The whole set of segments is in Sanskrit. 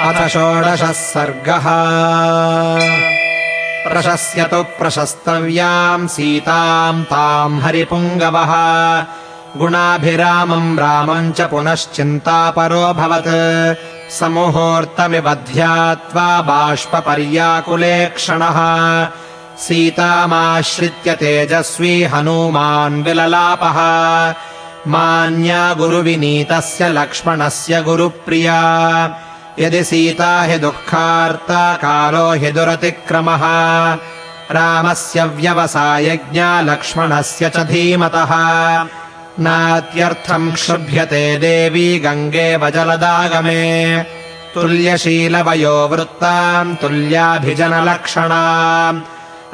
अथ षोडशः सर्गः। प्रशस्यतु प्रशस्तव्याम् सीताम् ताम् हरिपुङ्गवः। गुणाभिरामम् रामम् च पुनश्चिन्तापरोऽभवत् समुहूर्तमिव ध्यात्वा बाष्पपर्याकुले क्षणः। सीतामाश्रित्य तेजस्वी हनूमान् विललापः। मान्या गुरुविनीतस्य लक्ष्मणस्य गुरुप्रिया यदि सीता हि दुःखार्ता कालो हि दुरतिक्रमः रामस्य व्यवसायज्ञा लक्ष्मणस्य च धीमतः। नात्यर्थम् क्षुभ्यते देवी जलदागमे तुल्यशीलवयो वृत्ताम् तुल्याभिजनलक्षणा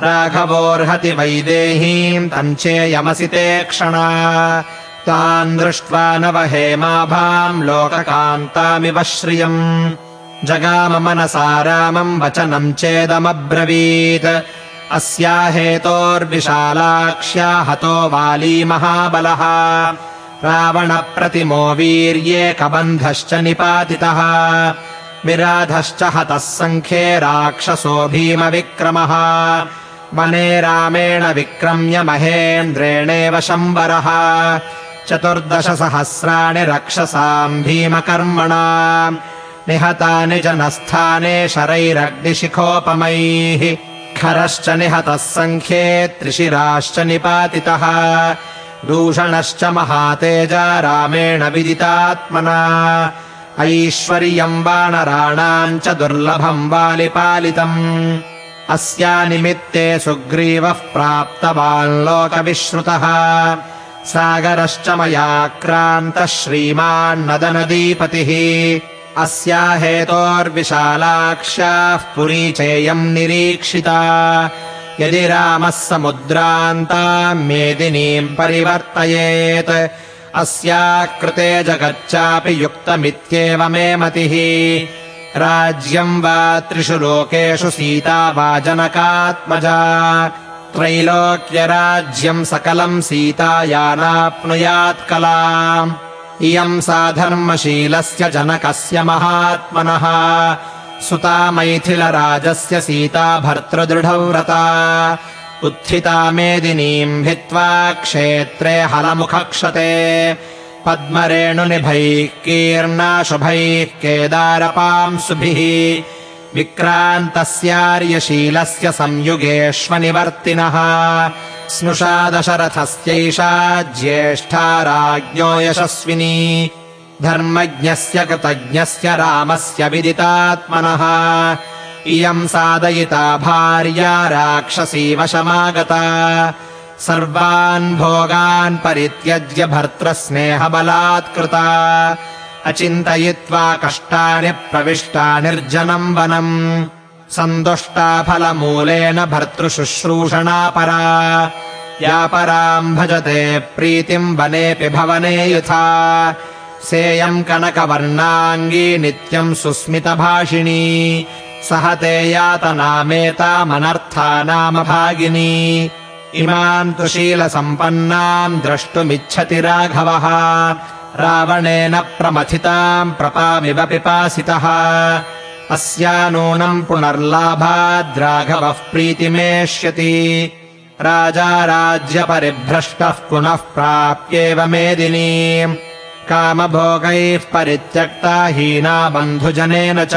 राघवोऽर्हति वैदेहीम् तम् चेयमसि ते क्षणा तान् दृष्ट्वा नव हेमाभाम् लोककान्तामिव श्रियम्। जगाम मनसा रामम् वचनम् चेदमब्रवीत्। अस्या हेतोर्विशालाक्ष्या हतो वाली महाबलः। रावणप्रतिमो वीर्ये कबन्धश्च निपातितः। विराधश्च हतः सङ्ख्ये राक्षसो भीमविक्रमः। वने रामेण विक्रम्य महेन्द्रेणेव शम्बरः चतुर्दशसहस्राणि रक्षसाम् भीमकर्मणा। निहतानि जनस्थाने शरैरग्निशिखोपमैः खरश्च निहतः सङ्ख्ये त्रिशिराश्च निपातितः। दूषणश्च महातेजा रामेण विदितात्मना। ऐश्वर्यम् वानराणाम् च दुर्लभम् वालिपालितम्। अस्या निमित्ते सुग्रीवः प्राप्तवान् लोकविश्रुतः सागरश्च मया क्रान्तः श्रीमान्नदनदीपतिः। अस्या हेतोर्विशालाक्ष्याः पुरी चेयम् निरीक्षिता। यदि रामः समुद्रान्ताम् मेदिनीम् परिवर्तयेत् अस्याः कृते जगच्चापि युक्तमित्येव मे मतिः। राज्यम् वा त्रिषु लोकेषु सीता वा जनकात्मजा त्रैलोक्यराज्यम् सकलम् सीतायानाप्नुयात् कला इयम् साधर्मशीलस्य जनकस्य महात्मनः। सुता मैथिलराजस्य सीता भर्तृदृढव्रता। उत्थिता मेदिनीम् भित्त्वा क्षेत्रे हलमुखक्षते। पद्मरेणुनिभैः कीर्णाशुभैः केदारपांसुभिः विक्रान्तस्यार्यशीलस्य संयुगेष्वनिवर्तिनः। स्नुषा दशरथस्यैषा ज्येष्ठा राज्ञो यशस्विनी। धर्मज्ञस्य कृतज्ञस्य रामस्य विदितात्मनः। इयम् सादयिता भार्या राक्षसी वशमागता। सर्वान् भोगान् परित्यज्य भर्तृस्नेहबलात्कृता अचिन्तयित्वा कष्टानि प्रविष्टा निर्जनम् वनम्। सन्तुष्टा फलमूलेन भर्तृशुश्रूषणापरा या पराम् भजते प्रीतिम् वनेऽपि भवने यथा। सेयम् कनकवर्णाङ्गी नित्यम् सुस्मितभाषिणी। सहते यातनामेतामनर्था नाम भागिनी। इमाम् तु शीलसम्पन्नाम् द्रष्टुमिच्छति राघवः रावणेन प्रमथिताम् प्रपामिव पिपासितः। अस्या नूनम् पुनर्लाभाद्राघवः प्रीतिमेष्यति। राजा राज्यपरिभ्रष्टः पुनः प्राप्येव मेदिनी कामभोगैः परित्यक्ता हीना बन्धुजनेन च।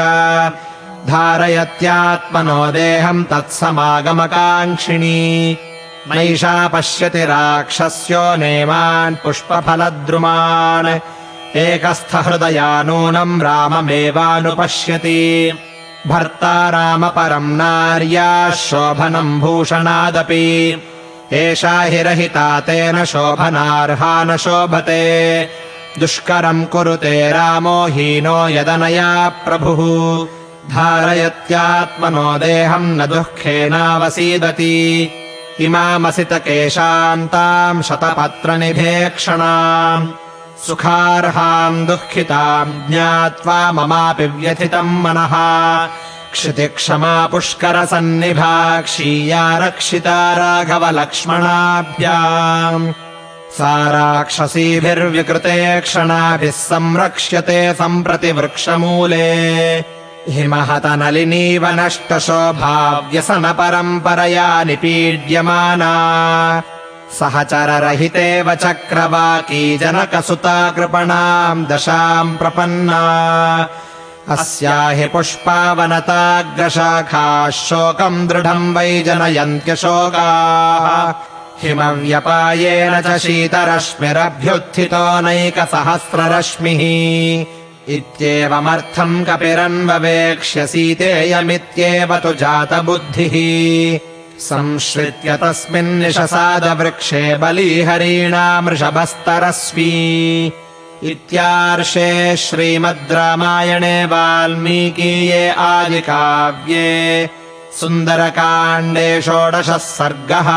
धारयत्यात्मनो देहम् तत्समागमकाङ्क्षिणी नैषा पश्यति राक्षस्यो नेमान् पुष्पफलद्रुमान्। एकस्थहृदया नूनम् राममेवानुपश्यति। भर्ता रामपरम् नार्याः शोभनम् भूषणादपि। एषा हि रहिता तेन शोभनार्हा न शोभते। दुष्करम् कुरुते रामो हीनो यदनया प्रभुः। धारयत्यात्मनो देहम् न दुःखेनावसीदति इमामसितकेशान्ताम् शतपत्रनिभेक्षणाम् सुखार्हाम् दुःखिताम् ज्ञात्वा ममापि व्यथितम् मनः क्षितिक्षमा पुष्करसन्निभा क्षीया रक्षिता राघवलक्ष्मणाभ्याम् सा राक्षसीभिर्विकृते क्षणाभिः संरक्ष्यते सम्प्रति वृक्षमूले हिमहतनलिनीव नष्टशोभाव्यसनपरम्परया निपीड्यमाना। सहचररहितेव चक्रवाकी जनकसुता कृपणाम् दशाम् प्रपन्ना। अस्या हि पुष्पावनताग्रशाखाः शोकम् दृढम् वै जनयन्त्यशोकाः। हिमव्यपायेन च शीतरश्मिरभ्युत्थितो नैकसहस्ररश्मिः इत्येवमर्थम् कपिरन्ववेक्ष्य सीतेयमित्येव तु जातबुद्धिः। संश्रित्य तस्मिन्निशसादवृक्षे बलीहरीणामृषभस्तरस्वी इत्यार्षे श्रीमद् रामायणे वाल्मीकीये आदिकाव्ये सुन्दरकाण्डे षोडशः सर्गः